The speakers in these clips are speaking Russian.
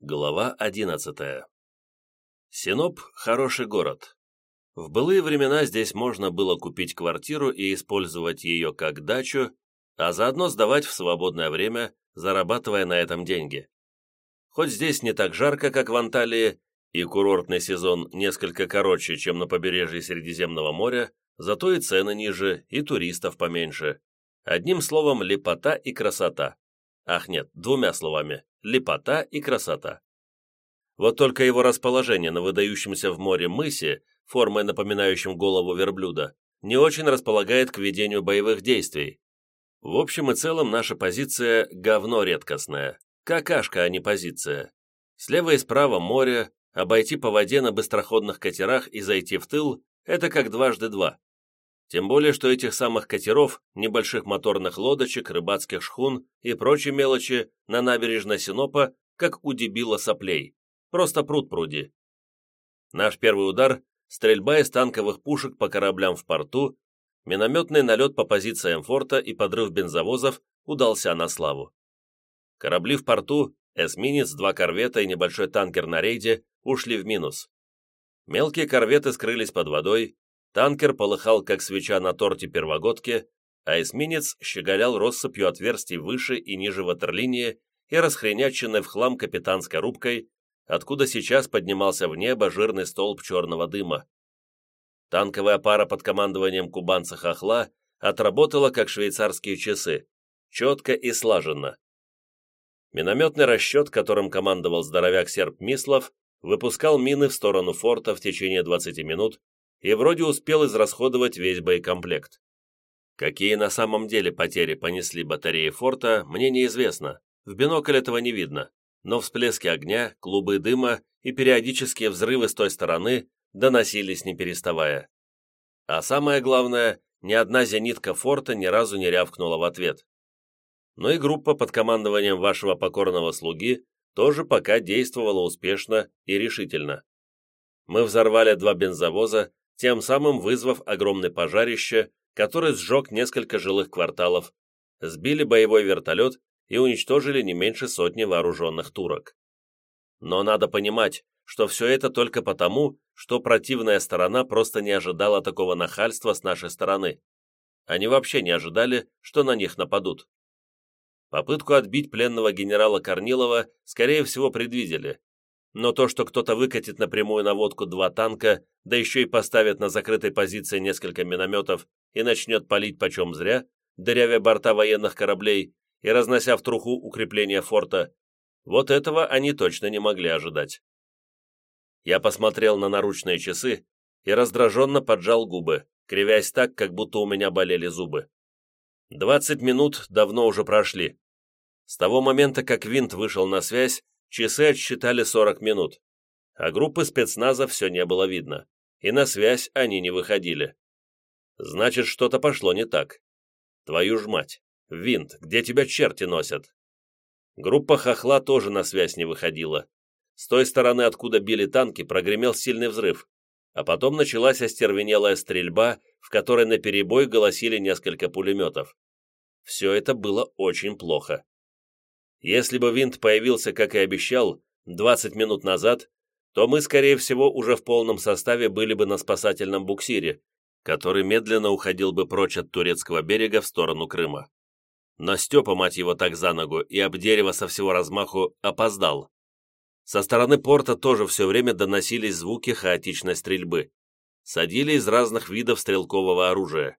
Глава одиннадцатая. Синоп – хороший город. В былые времена здесь можно было купить квартиру и использовать ее как дачу, а заодно сдавать в свободное время, зарабатывая на этом деньги. Хоть здесь не так жарко, как в Анталии, и курортный сезон несколько короче, чем на побережье Средиземного моря, зато и цены ниже, и туристов поменьше. Одним словом, лепота и красота. Ах нет, двумя словами – лепота и красота. Вот только его расположение на выдающемся в море мысе, формой напоминающем голову верблюда, не очень располагает к ведению боевых действий. В общем и целом наша позиция – говно редкостное. Какашка, а не позиция. Слева и справа море, обойти по воде на быстроходных катерах и зайти в тыл – это как дважды два. Тем более, что этих самых катеров, небольших моторных лодочек, рыбацких шхун и прочей мелочи на набережной Синопа, как у дебила соплей. Просто пруд пруди. Наш первый удар – стрельба из танковых пушек по кораблям в порту, минометный налет по позициям форта и подрыв бензовозов удался на славу. Корабли в порту, эсминец, два корвета и небольшой танкер на рейде ушли в минус. Мелкие корветы скрылись под водой, танкер полыхал, как свеча на торте первогодки, а эсминец щеголял россыпью отверстий выше и ниже ватерлинии и расхреняченной в хлам капитанской рубкой, откуда сейчас поднимался в небо жирный столб черного дыма. Танковая пара под командованием кубанца Хохла отработала как швейцарские часы, четко и слаженно. Минометный расчет, которым командовал здоровяк серб Мислов, выпускал мины в сторону форта в течение 20 минут и вроде успел израсходовать весь боекомплект. Какие на самом деле потери понесли батареи форта, мне неизвестно, в бинокль этого не видно но всплески огня, клубы дыма и периодические взрывы с той стороны доносились не переставая. А самое главное, ни одна зенитка форта ни разу не рявкнула в ответ. Но и группа под командованием вашего покорного слуги тоже пока действовала успешно и решительно. Мы взорвали два бензовоза, тем самым вызвав огромное пожарище, который сжег несколько жилых кварталов, сбили боевой вертолет и уничтожили не меньше сотни вооруженных турок. Но надо понимать, что все это только потому, что противная сторона просто не ожидала такого нахальства с нашей стороны. Они вообще не ожидали, что на них нападут. Попытку отбить пленного генерала Корнилова, скорее всего, предвидели. Но то, что кто-то выкатит напрямую наводку два танка, да еще и поставит на закрытой позиции несколько минометов и начнет палить почем зря, дырявя борта военных кораблей, и разнося в труху укрепления форта, вот этого они точно не могли ожидать. Я посмотрел на наручные часы и раздраженно поджал губы, кривясь так, как будто у меня болели зубы. Двадцать минут давно уже прошли. С того момента, как винт вышел на связь, часы отсчитали сорок минут, а группы спецназа все не было видно, и на связь они не выходили. Значит, что-то пошло не так. Твою ж мать. «Винт, где тебя черти носят?» Группа хохла тоже на связь не выходила. С той стороны, откуда били танки, прогремел сильный взрыв, а потом началась остервенелая стрельба, в которой наперебой голосили несколько пулеметов. Все это было очень плохо. Если бы винт появился, как и обещал, 20 минут назад, то мы, скорее всего, уже в полном составе были бы на спасательном буксире, который медленно уходил бы прочь от турецкого берега в сторону Крыма. Но Степа, мать его, так за ногу и об дерево со всего размаху опоздал. Со стороны порта тоже все время доносились звуки хаотичной стрельбы. Садили из разных видов стрелкового оружия.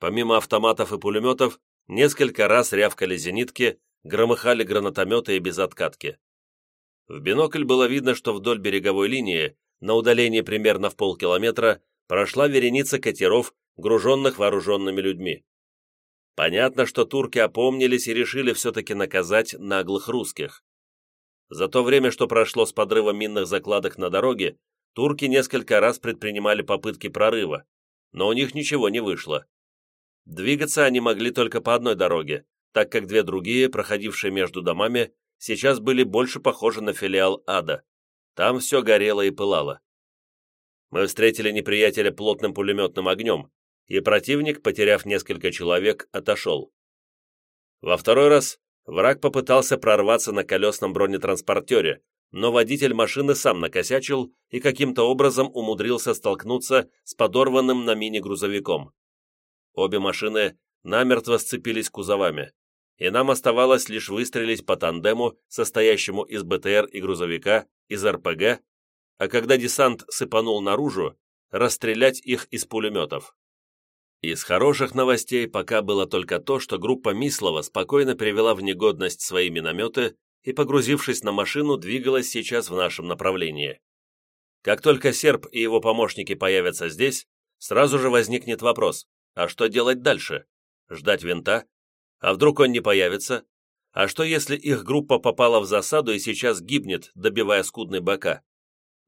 Помимо автоматов и пулеметов, несколько раз рявкали зенитки, громыхали гранатометы и безоткатки. В бинокль было видно, что вдоль береговой линии, на удалении примерно в полкилометра, прошла вереница катеров, груженных вооруженными людьми. Понятно, что турки опомнились и решили все-таки наказать наглых русских. За то время, что прошло с подрывом минных закладок на дороге, турки несколько раз предпринимали попытки прорыва, но у них ничего не вышло. Двигаться они могли только по одной дороге, так как две другие, проходившие между домами, сейчас были больше похожи на филиал ада. Там все горело и пылало. Мы встретили неприятеля плотным пулеметным огнем, и противник, потеряв несколько человек, отошел. Во второй раз враг попытался прорваться на колесном бронетранспортере, но водитель машины сам накосячил и каким-то образом умудрился столкнуться с подорванным на мини-грузовиком. Обе машины намертво сцепились кузовами, и нам оставалось лишь выстрелить по тандему, состоящему из БТР и грузовика, из РПГ, а когда десант сыпанул наружу, расстрелять их из пулеметов. Из хороших новостей пока было только то, что группа Мислова спокойно привела в негодность свои минометы и, погрузившись на машину, двигалась сейчас в нашем направлении. Как только серб и его помощники появятся здесь, сразу же возникнет вопрос, а что делать дальше? Ждать винта? А вдруг он не появится? А что, если их группа попала в засаду и сейчас гибнет, добивая скудный бока?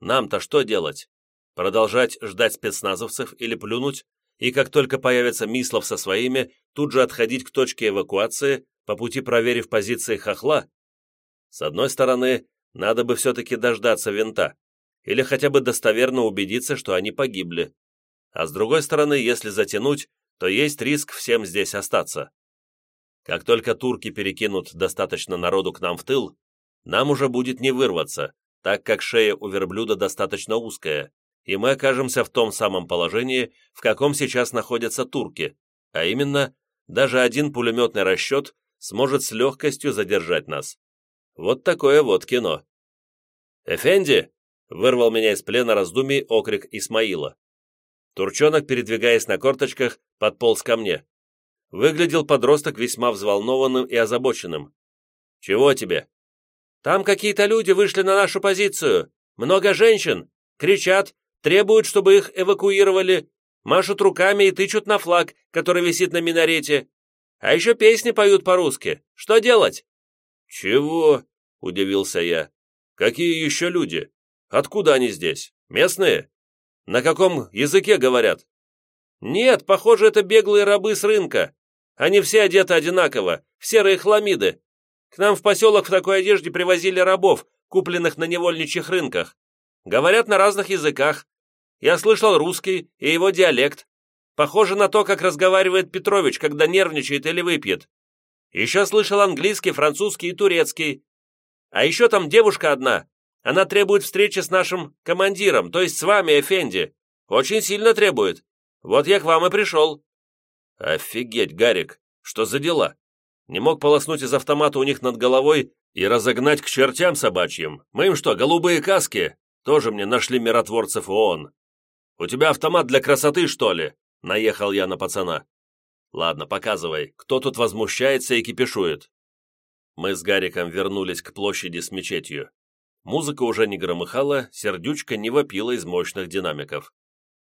Нам-то что делать? Продолжать ждать спецназовцев или плюнуть, и как только появится Мислов со своими, тут же отходить к точке эвакуации, по пути проверив позиции хохла? С одной стороны, надо бы все-таки дождаться винта, или хотя бы достоверно убедиться, что они погибли. А с другой стороны, если затянуть, то есть риск всем здесь остаться. Как только турки перекинут достаточно народу к нам в тыл, нам уже будет не вырваться, так как шея у верблюда достаточно узкая, и мы окажемся в том самом положении, в каком сейчас находятся турки, а именно, даже один пулеметный расчет сможет с легкостью задержать нас. Вот такое вот кино. «Эфенди!» — вырвал меня из плена раздумий окрик Исмаила. Турчонок, передвигаясь на корточках, подполз ко мне. Выглядел подросток весьма взволнованным и озабоченным. «Чего тебе?» «Там какие-то люди вышли на нашу позицию. Много женщин. Кричат, требуют, чтобы их эвакуировали. Машут руками и тычут на флаг, который висит на минарете. А еще песни поют по-русски. Что делать?» «Чего?» — удивился я. «Какие еще люди? Откуда они здесь? Местные?» На каком языке говорят? Нет, похоже, это беглые рабы с рынка. Они все одеты одинаково, в серые хламиды. К нам в поселок в такой одежде привозили рабов, купленных на невольничьих рынках. Говорят на разных языках. Я слышал русский и его диалект. Похоже на то, как разговаривает Петрович, когда нервничает или выпьет. Еще слышал английский, французский и турецкий. А еще там девушка одна, она требует встречи с нашим командиром, то есть с вами, Эфенди. Очень сильно требует. Вот я к вам и пришел». «Офигеть, Гарик, что за дела? Не мог полоснуть из автомата у них над головой и разогнать к чертям собачьим? Мы им что, голубые каски? Тоже мне нашли миротворцев ООН. У тебя автомат для красоты, что ли?» Наехал я на пацана. «Ладно, показывай, кто тут возмущается и кипишует?» Мы с Гариком вернулись к площади с мечетью. Музыка уже не громыхала, сердючка не вопила из мощных динамиков.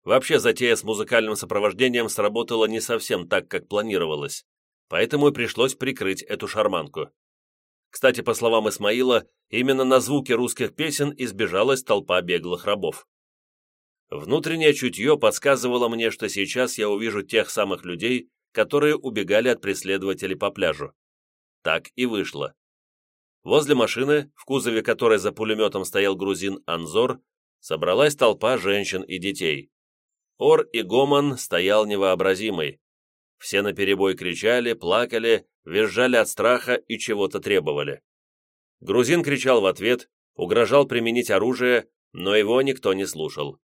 Вообще затея с музыкальным сопровождением сработала не совсем так, как планировалось, поэтому и пришлось прикрыть эту шарманку. Кстати, по словам Исмаила, именно на звуки русских песен избежалась толпа беглых рабов. Внутреннее чутье подсказывало мне, что сейчас я увижу тех самых людей, которые убегали от преследователей по пляжу. Так и вышло. Возле машины, в кузове которой за пулеметом стоял грузин Анзор, собралась толпа женщин и детей. Ор и гомон стоял невообразимый. Все наперебой кричали, плакали, визжали от страха и чего-то требовали. Грузин кричал в ответ, угрожал применить оружие, но его никто не слушал.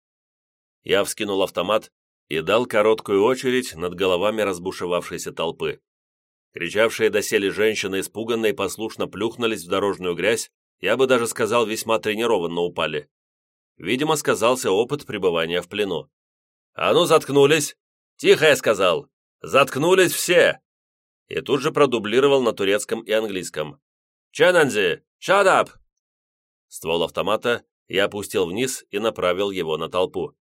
Я вскинул автомат и дал короткую очередь над головами разбушевавшейся толпы. Кричавшие доселе женщины испуганно и послушно плюхнулись в дорожную грязь, я бы даже сказал, весьма тренированно упали. Видимо, сказался опыт пребывания в плену. «А ну, заткнулись!» «Тихо, я сказал! Заткнулись все!» И тут же продублировал на турецком и английском. «Ченанзи! Shut up!» Ствол автомата я опустил вниз и направил его на толпу.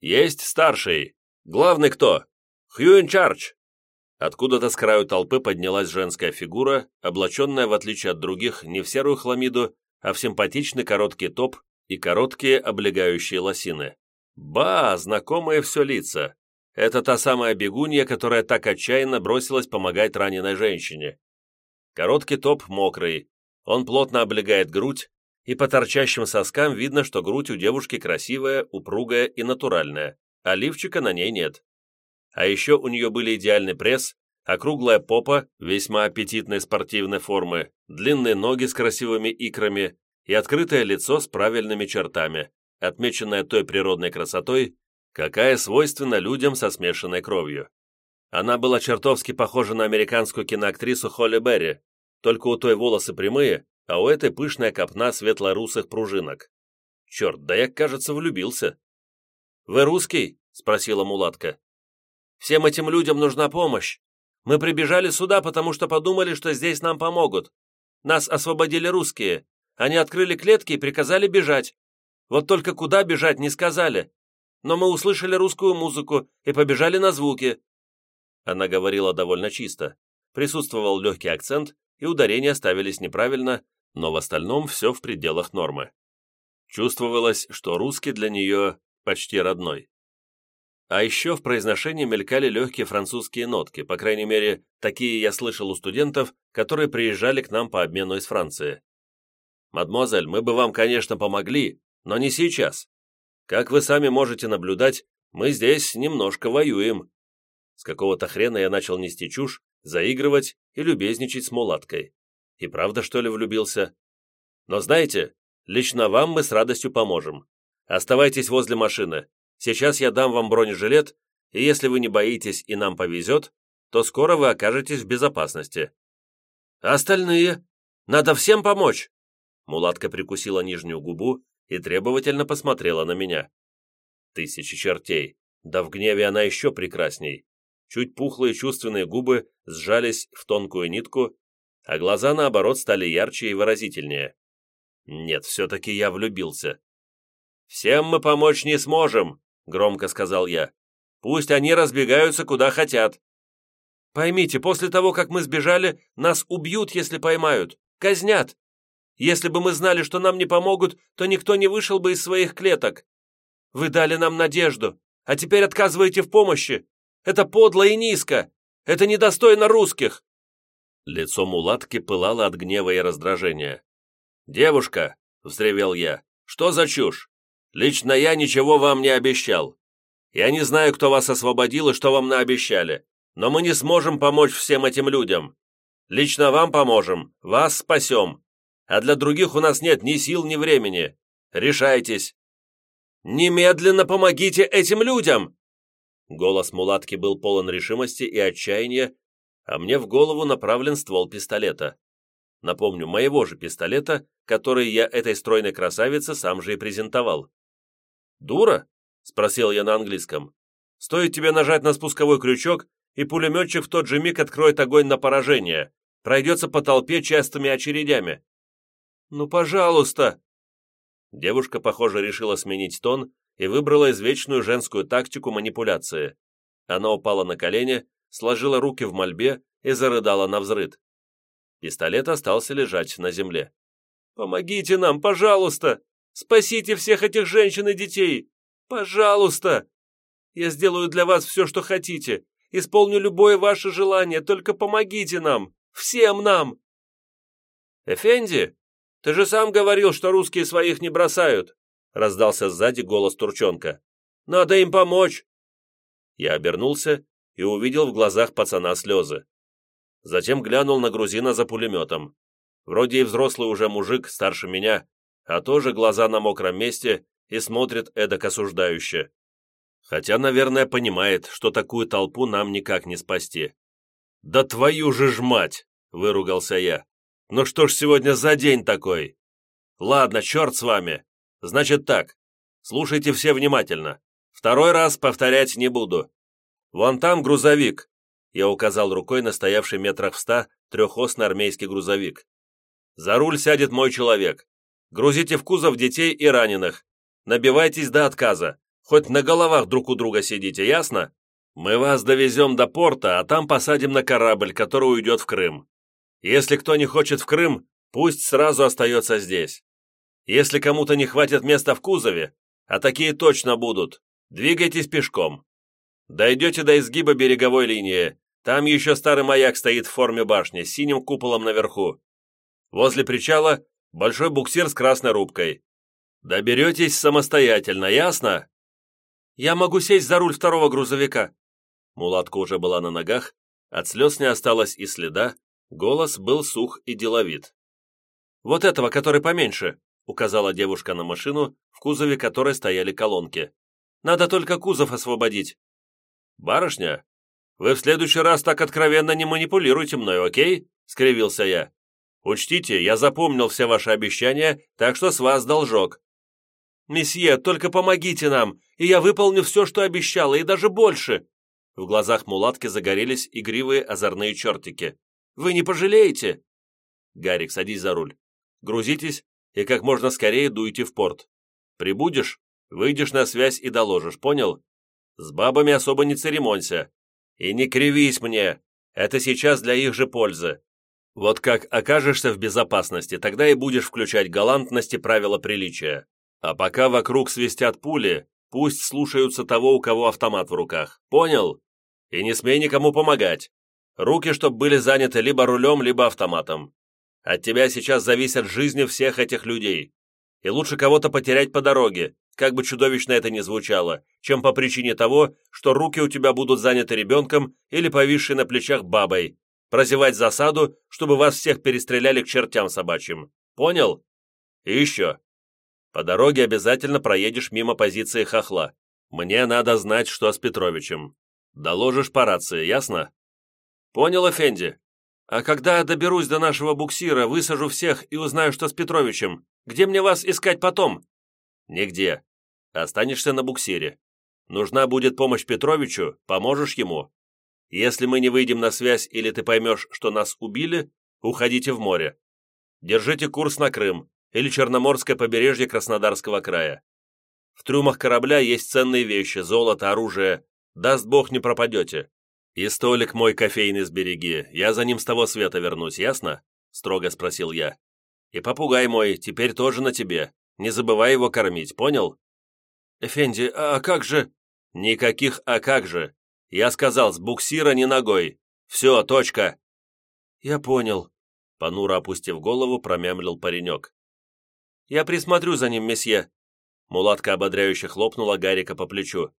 «Есть старший! Главный кто? Хьюин Чарч!» Откуда-то с краю толпы поднялась женская фигура, облаченная, в отличие от других, не в серую хламиду, а в симпатичный короткий топ и короткие облегающие лосины. Ба, знакомые все лица. Это та самая бегунья, которая так отчаянно бросилась помогать раненой женщине. Короткий топ мокрый, он плотно облегает грудь, и по торчащим соскам видно, что грудь у девушки красивая, упругая и натуральная, а лифчика на ней нет. А еще у нее были идеальный пресс, округлая попа весьма аппетитной спортивной формы, длинные ноги с красивыми икрами и открытое лицо с правильными чертами, отмеченное той природной красотой, какая свойственна людям со смешанной кровью. Она была чертовски похожа на американскую киноактрису Холли Берри, только у той волосы прямые, а у этой пышная копна светло-русых пружинок. Черт, да я, кажется, влюбился. «Вы русский?» — спросила мулатка. «Всем этим людям нужна помощь. Мы прибежали сюда, потому что подумали, что здесь нам помогут. Нас освободили русские. Они открыли клетки и приказали бежать. Вот только куда бежать не сказали. Но мы услышали русскую музыку и побежали на звуки. Она говорила довольно чисто. Присутствовал легкий акцент, и ударения ставились неправильно, но в остальном все в пределах нормы. Чувствовалось, что русский для нее почти родной. А еще в произношении мелькали легкие французские нотки, по крайней мере, такие я слышал у студентов, которые приезжали к нам по обмену из Франции. «Мадемуазель, мы бы вам, конечно, помогли, но не сейчас. Как вы сами можете наблюдать, мы здесь немножко воюем. С какого-то хрена я начал нести чушь, заигрывать и любезничать с мулаткой. И правда, что ли, влюбился? Но знаете, лично вам мы с радостью поможем. Оставайтесь возле машины. Сейчас я дам вам бронежилет, и если вы не боитесь и нам повезет, то скоро вы окажетесь в безопасности. остальные? Надо всем помочь!» Мулатка прикусила нижнюю губу и требовательно посмотрела на меня. Тысячи чертей, да в гневе она еще прекрасней чуть пухлые чувственные губы сжались в тонкую нитку, а глаза, наоборот, стали ярче и выразительнее. Нет, все-таки я влюбился. «Всем мы помочь не сможем», — громко сказал я. «Пусть они разбегаются куда хотят». «Поймите, после того, как мы сбежали, нас убьют, если поймают. Казнят. Если бы мы знали, что нам не помогут, то никто не вышел бы из своих клеток. Вы дали нам надежду, а теперь отказываете в помощи. Это подло и низко! Это недостойно русских!» Лицо мулатки пылало от гнева и раздражения. «Девушка!» — взревел я. «Что за чушь? Лично я ничего вам не обещал. Я не знаю, кто вас освободил и что вам наобещали, но мы не сможем помочь всем этим людям. Лично вам поможем, вас спасем. А для других у нас нет ни сил, ни времени. Решайтесь!» «Немедленно помогите этим людям!» Голос мулатки был полон решимости и отчаяния, а мне в голову направлен ствол пистолета. Напомню, моего же пистолета, который я этой стройной красавице сам же и презентовал. «Дура?» — спросил я на английском. «Стоит тебе нажать на спусковой крючок, и пулеметчик в тот же миг откроет огонь на поражение, пройдется по толпе частыми очередями». «Ну, пожалуйста!» Девушка, похоже, решила сменить тон и выбрала извечную женскую тактику манипуляции. Она упала на колени, сложила руки в мольбе и зарыдала на взрыд. Пистолет остался лежать на земле. «Помогите нам, пожалуйста! Спасите всех этих женщин и детей! Пожалуйста! Я сделаю для вас все, что хотите, исполню любое ваше желание, только помогите нам! Всем нам!» «Эфенди, ты же сам говорил, что русские своих не бросают!» раздался сзади голос Турчонка. «Надо им помочь!» Я обернулся и увидел в глазах пацана слезы. Затем глянул на грузина за пулеметом. Вроде и взрослый уже мужик, старше меня, а тоже глаза на мокром месте и смотрит эдак осуждающе. Хотя, наверное, понимает, что такую толпу нам никак не спасти. «Да твою же ж мать!» — выругался я. «Ну что ж сегодня за день такой?» «Ладно, черт с вами. Значит так, слушайте все внимательно. Второй раз повторять не буду. Вон там грузовик. Я указал рукой на стоявший метрах в ста трехосный армейский грузовик. За руль сядет мой человек. Грузите в кузов детей и раненых. Набивайтесь до отказа. Хоть на головах друг у друга сидите, ясно? Мы вас довезем до порта, а там посадим на корабль, который уйдет в Крым. Если кто не хочет в Крым, пусть сразу остается здесь. Если кому-то не хватит места в кузове, а такие точно будут, двигайтесь пешком. Дойдете до изгиба береговой линии, там еще старый маяк стоит в форме башни с синим куполом наверху. Возле причала большой буксир с красной рубкой. Доберетесь самостоятельно, ясно? Я могу сесть за руль второго грузовика. Мулатка уже была на ногах, от слез не осталось и следа, голос был сух и деловит. Вот этого, который поменьше, — указала девушка на машину, в кузове которой стояли колонки. «Надо только кузов освободить». «Барышня, вы в следующий раз так откровенно не манипулируйте мной, окей?» — скривился я. «Учтите, я запомнил все ваши обещания, так что с вас должок». «Месье, только помогите нам, и я выполню все, что обещала, и даже больше!» В глазах мулатки загорелись игривые озорные чертики. «Вы не пожалеете?» «Гарик, садись за руль. Грузитесь и как можно скорее дуйте в порт. Прибудешь, выйдешь на связь и доложишь, понял? С бабами особо не церемонься. И не кривись мне, это сейчас для их же пользы. Вот как окажешься в безопасности, тогда и будешь включать галантность и правила приличия. А пока вокруг свистят пули, пусть слушаются того, у кого автомат в руках. Понял? И не смей никому помогать. Руки, чтоб были заняты либо рулем, либо автоматом. От тебя сейчас зависят жизни всех этих людей. И лучше кого-то потерять по дороге, как бы чудовищно это ни звучало, чем по причине того, что руки у тебя будут заняты ребенком или повисшей на плечах бабой, прозевать засаду, чтобы вас всех перестреляли к чертям собачьим. Понял? И еще. По дороге обязательно проедешь мимо позиции хохла. Мне надо знать, что с Петровичем. Доложишь по рации, ясно? Понял, Эфенди? А когда доберусь до нашего буксира, высажу всех и узнаю, что с Петровичем, где мне вас искать потом? Нигде. Останешься на буксире. Нужна будет помощь Петровичу, поможешь ему. Если мы не выйдем на связь или ты поймешь, что нас убили, уходите в море. Держите курс на Крым или Черноморское побережье Краснодарского края. В трюмах корабля есть ценные вещи, золото, оружие. Даст Бог, не пропадете. И столик мой кофейный сбереги, я за ним с того света вернусь, ясно? Строго спросил я. И попугай мой теперь тоже на тебе. Не забывай его кормить, понял? Эфенди, а как же? Никаких «а как же». Я сказал, с буксира не ногой. Все, точка. Я понял. Понуро опустив голову, промямлил паренек. Я присмотрю за ним, месье. Мулатка ободряюще хлопнула Гарика по плечу.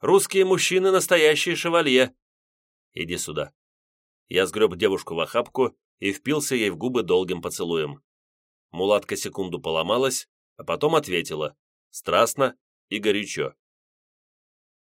«Русские мужчины — настоящие шевалье!» «Иди сюда». Я сгреб девушку в охапку и впился ей в губы долгим поцелуем. Мулатка секунду поломалась, а потом ответила, страстно и горячо.